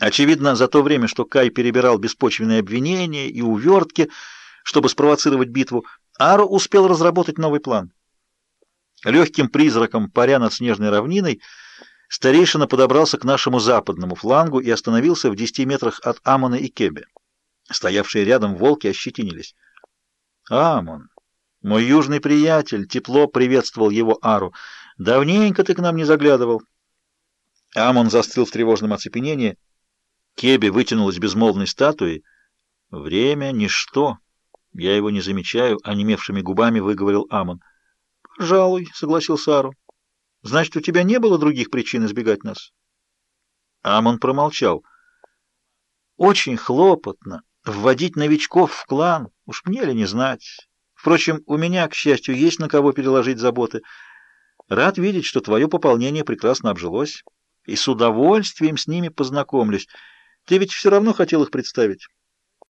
Очевидно, за то время, что Кай перебирал беспочвенные обвинения и увертки, чтобы спровоцировать битву, Аро успел разработать новый план. Легким призраком, паря над снежной равниной, старейшина подобрался к нашему западному флангу и остановился в десяти метрах от Амона и Кебе. Стоявшие рядом волки ощетинились. «Амон, мой южный приятель!» — тепло приветствовал его Ару. «Давненько ты к нам не заглядывал». Амон застыл в тревожном оцепенении. Кеби вытянулась безмолвной статуей. «Время — ничто. Я его не замечаю», — онемевшими губами выговорил Амон. «Пожалуй», — согласился Ару. «Значит, у тебя не было других причин избегать нас?» Амон промолчал. «Очень хлопотно вводить новичков в клан, уж мне ли не знать. Впрочем, у меня, к счастью, есть на кого переложить заботы. Рад видеть, что твое пополнение прекрасно обжилось, и с удовольствием с ними познакомлюсь». Ты ведь все равно хотел их представить.